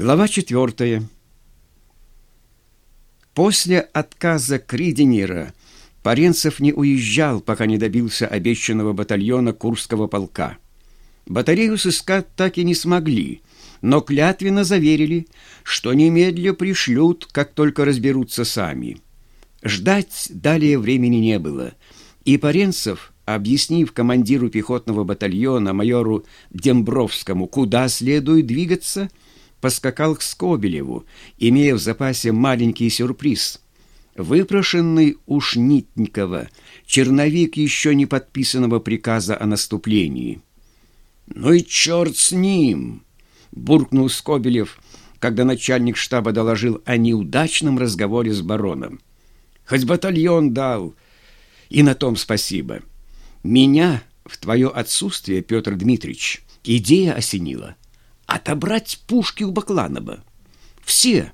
Глава четвертая. После отказа Криденера Паренцев не уезжал, пока не добился обещанного батальона Курского полка. Батарею сыскать так и не смогли, но клятвенно заверили, что немедля пришлют, как только разберутся сами. Ждать далее времени не было, и Паренцев, объяснив командиру пехотного батальона майору Дембровскому, куда следует двигаться, — поскакал к Скобелеву, имея в запасе маленький сюрприз. Выпрошенный у Шнитникова черновик еще не подписанного приказа о наступлении. «Ну и черт с ним!» — буркнул Скобелев, когда начальник штаба доложил о неудачном разговоре с бароном. «Хоть батальон дал, и на том спасибо. Меня в твое отсутствие, Петр Дмитриевич, идея осенила» отобрать пушки у Бакланова. Все.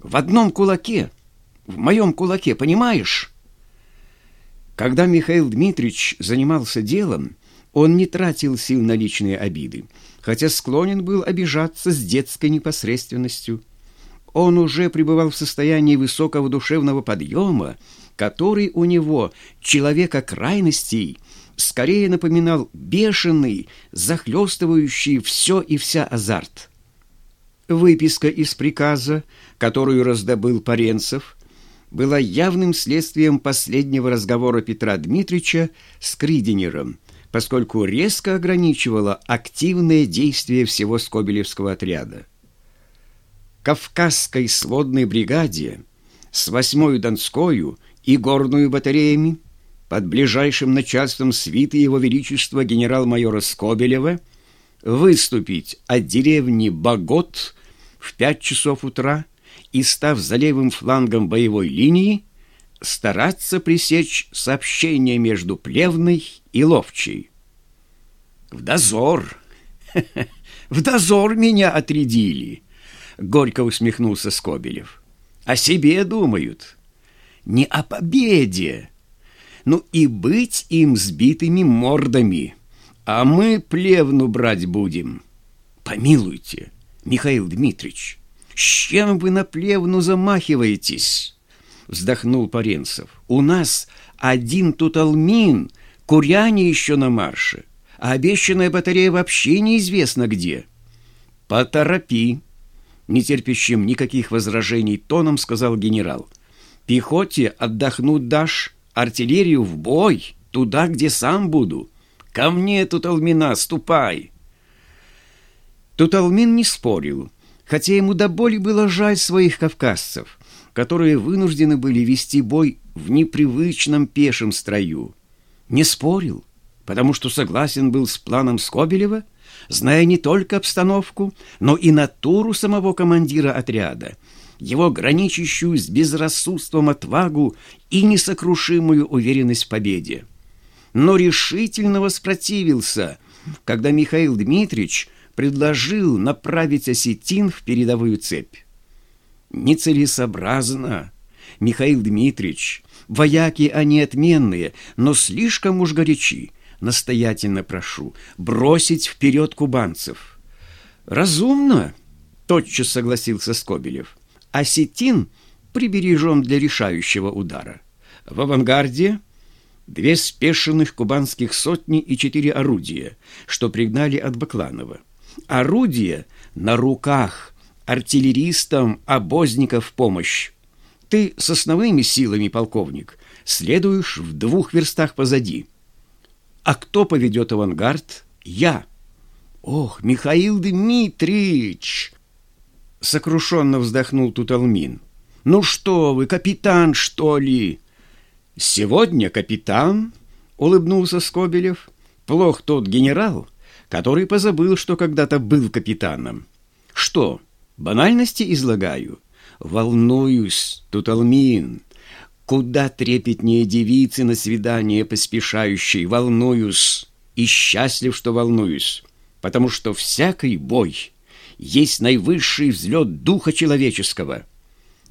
В одном кулаке. В моем кулаке, понимаешь? Когда Михаил Дмитриевич занимался делом, он не тратил сил на личные обиды, хотя склонен был обижаться с детской непосредственностью. Он уже пребывал в состоянии высокого душевного подъема, который у него, человека крайностей, скорее напоминал бешеный, захлестывающий все и вся азарт. Выписка из приказа, которую раздобыл Паренцев, была явным следствием последнего разговора Петра Дмитрича с Криденером, поскольку резко ограничивала активное действие всего Скобелевского отряда. Кавказской сводной бригаде с 8-ю Донскою и горную батареями – под ближайшим начальством свиты Его Величества генерал-майора Скобелева выступить от деревни Багот в пять часов утра и, став за левым флангом боевой линии, стараться пресечь сообщение между Плевной и Ловчей. «В дозор! В дозор меня отрядили!» — горько усмехнулся Скобелев. «О себе думают. Не о победе!» Ну и быть им сбитыми мордами, а мы плевну брать будем. Помилуйте, Михаил Дмитриевич, с чем вы на плевну замахиваетесь? Вздохнул Паренцев. У нас один туталмин, куряне еще на марше, а обещанная батарея вообще неизвестно где. Поторопи, нетерпящим никаких возражений тоном сказал генерал. Пехоте отдохнуть дашь, артиллерию в бой, туда, где сам буду. Ко мне, Туталмина, ступай!» Туталмин не спорил, хотя ему до боли было жаль своих кавказцев, которые вынуждены были вести бой в непривычном пешем строю. Не спорил, потому что согласен был с планом Скобелева, зная не только обстановку, но и натуру самого командира отряда — его граничащую с безрассудством отвагу и несокрушимую уверенность в победе. Но решительно воспротивился, когда Михаил Дмитриевич предложил направить осетин в передовую цепь. Нецелесообразно, Михаил Дмитриевич, вояки они отменные, но слишком уж горячи, настоятельно прошу, бросить вперед кубанцев. Разумно, тотчас согласился Скобелев осетин прибережем для решающего удара. В авангарде две спешенных кубанских сотни и четыре орудия, что пригнали от Бакланова. Орудия на руках артиллеристам обозников помощь. Ты с основными силами, полковник, следуешь в двух верстах позади. А кто поведет авангард? Я. Ох, Михаил Дмитриевич! Сокрушенно вздохнул Туталмин. «Ну что вы, капитан, что ли?» «Сегодня капитан?» — улыбнулся Скобелев. «Плох тот генерал, который позабыл, что когда-то был капитаном. Что, банальности излагаю? Волнуюсь, Туталмин. Куда трепетнее девицы на свидание поспешающей, волнуюсь и счастлив, что волнуюсь, потому что всякий бой есть наивысший взлет духа человеческого.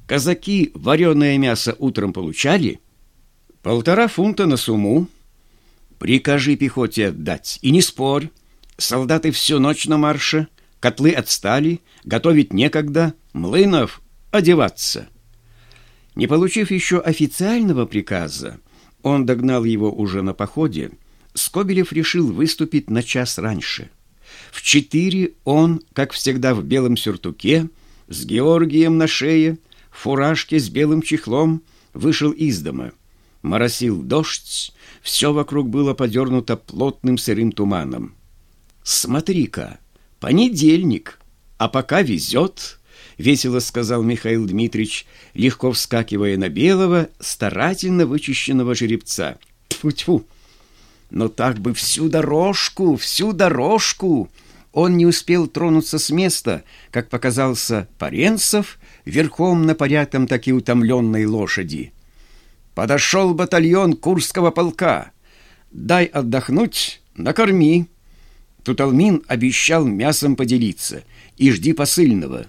Казаки вареное мясо утром получали? Полтора фунта на сумму. Прикажи пехоте отдать, и не спорь. Солдаты всю ночь на марше, Котлы отстали, готовить некогда, млынов одеваться. Не получив еще официального приказа, он догнал его уже на походе, Скобелев решил выступить на час раньше. В четыре он, как всегда в белом сюртуке, с Георгием на шее, фуражке с белым чехлом, вышел из дома. Моросил дождь, все вокруг было подернуто плотным сырым туманом. «Смотри-ка, понедельник, а пока везет», — весело сказал Михаил Дмитриевич, легко вскакивая на белого, старательно вычищенного жеребца. «Тьфу-тьфу! Но так бы всю дорожку, всю дорожку!» Он не успел тронуться с места, как показался Паренцев верхом на порядком таки утомленной лошади. Подошел батальон Курского полка. Дай отдохнуть, накорми. Туталмин обещал мясом поделиться. И жди посыльного.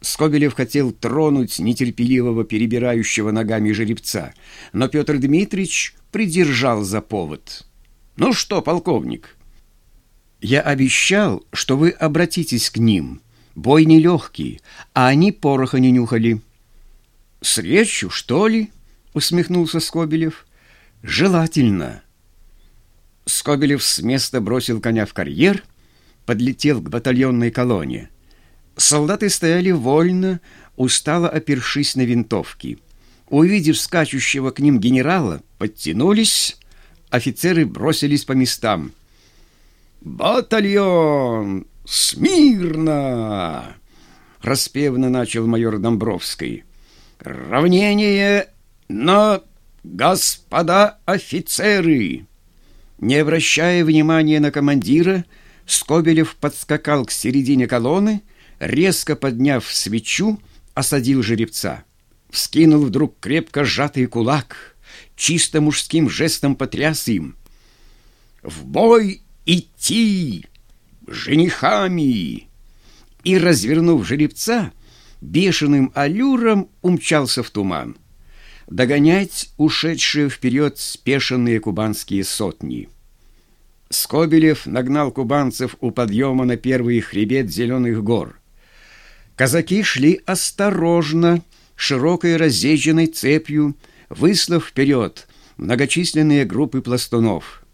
Скобелев хотел тронуть нетерпеливого перебирающего ногами жеребца, но Петр Дмитриевич придержал за повод. «Ну что, полковник?» «Я обещал, что вы обратитесь к ним. Бой нелегкий, а они пороха не нюхали». «С речью, что ли?» усмехнулся Скобелев. Желательно. Скобелев с места бросил коня в карьер, подлетел к батальонной колонне. Солдаты стояли вольно, устало опершись на винтовки. Увидев скачущего к ним генерала, подтянулись, офицеры бросились по местам. «Батальон! Смирно!» Распевно начал майор Домбровский. «Равнение но, господа офицеры!» Не обращая внимания на командира, Скобелев подскакал к середине колонны, резко подняв свечу, осадил жеребца. Вскинул вдруг крепко сжатый кулак, чисто мужским жестом потряс им. «В бой идти! Женихами!» И, развернув жеребца, бешеным аллюром умчался в туман догонять ушедшие вперед спешенные кубанские сотни. Скобелев нагнал кубанцев у подъема на первый хребет зеленых гор. Казаки шли осторожно, широкой разъезженной цепью, выслав вперед многочисленные группы пластунов.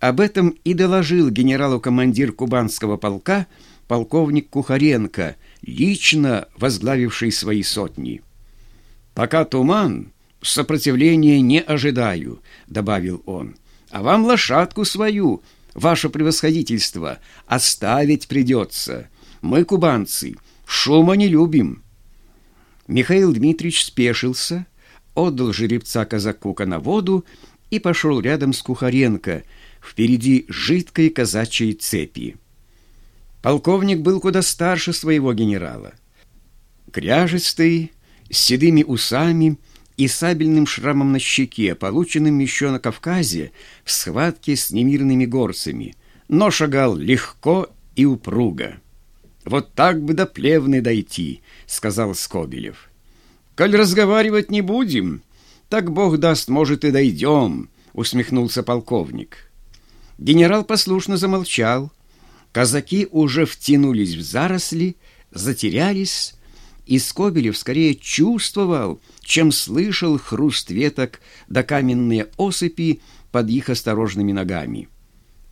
Об этом и доложил генералу командир кубанского полка полковник Кухаренко, лично возглавивший свои сотни. Пока туман, сопротивления не ожидаю», — добавил он. «А вам лошадку свою, ваше превосходительство, оставить придется. Мы, кубанцы, шума не любим». Михаил Дмитриевич спешился, отдал жеребца казаку на воду и пошел рядом с Кухаренко, впереди жидкой казачьей цепи. Полковник был куда старше своего генерала. Кряжистый, с седыми усами — и сабельным шрамом на щеке, полученным еще на Кавказе в схватке с немирными горцами, но шагал легко и упруго. «Вот так бы до плевны дойти», — сказал Скобелев. «Коль разговаривать не будем, так Бог даст, может, и дойдем», — усмехнулся полковник. Генерал послушно замолчал. Казаки уже втянулись в заросли, затерялись, и Скобелев скорее чувствовал, чем слышал хруст веток да каменные осыпи под их осторожными ногами.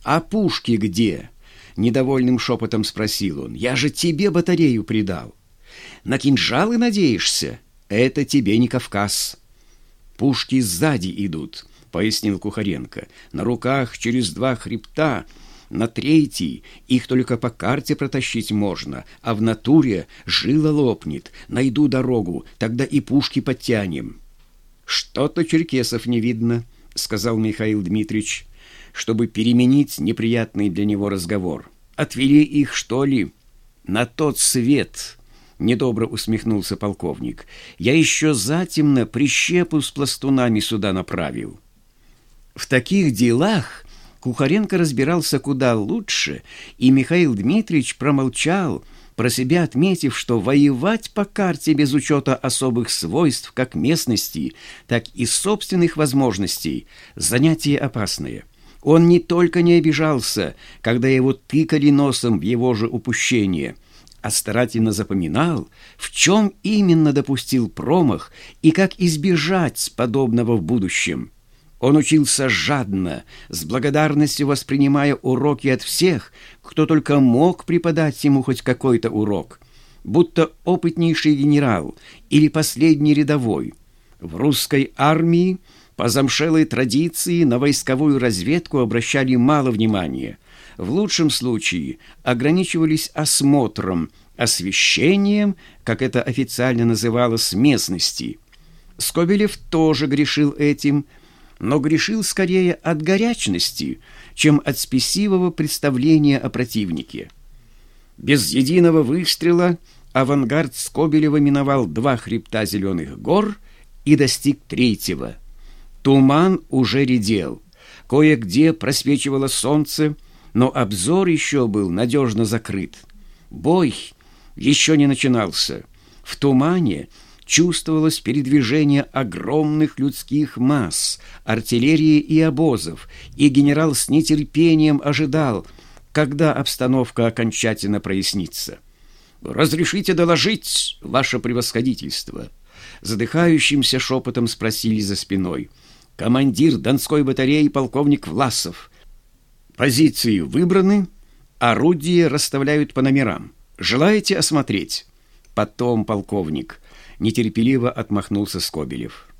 «А пушки где?» — недовольным шепотом спросил он. «Я же тебе батарею придал. На кинжалы надеешься? Это тебе не Кавказ». «Пушки сзади идут», — пояснил Кухаренко. «На руках через два хребта — на третий их только по карте протащить можно, а в натуре жила лопнет. Найду дорогу, тогда и пушки подтянем. Что-то черкесов не видно, сказал Михаил Дмитрич, чтобы переменить неприятный для него разговор. Отвели их, что ли? На тот свет. Недобро усмехнулся полковник. Я еще затемно прищепу с пластунами сюда направил. В таких делах Кухаренко разбирался куда лучше, и Михаил Дмитриевич промолчал, про себя отметив, что воевать по карте без учета особых свойств как местности, так и собственных возможностей – занятие опасное. Он не только не обижался, когда его тыкали носом в его же упущение, а старательно запоминал, в чем именно допустил промах и как избежать подобного в будущем. Он учился жадно, с благодарностью воспринимая уроки от всех, кто только мог преподать ему хоть какой-то урок, будто опытнейший генерал или последний рядовой. В русской армии по замшелой традиции на войсковую разведку обращали мало внимания. В лучшем случае ограничивались осмотром, освещением, как это официально называлось, местности. Скобелев тоже грешил этим, но грешил скорее от горячности, чем от спесивого представления о противнике. Без единого выстрела авангард Скобелева миновал два хребта зеленых гор и достиг третьего – Туман уже редел. Кое-где просвечивало солнце, но обзор еще был надежно закрыт. Бой еще не начинался. В тумане чувствовалось передвижение огромных людских масс, артиллерии и обозов, и генерал с нетерпением ожидал, когда обстановка окончательно прояснится. «Разрешите доложить, ваше превосходительство?» Задыхающимся шепотом спросили за спиной – командир Донской батареи полковник Власов. Позиции выбраны, орудия расставляют по номерам. Желаете осмотреть? Потом, полковник, нетерпеливо отмахнулся Скобелев.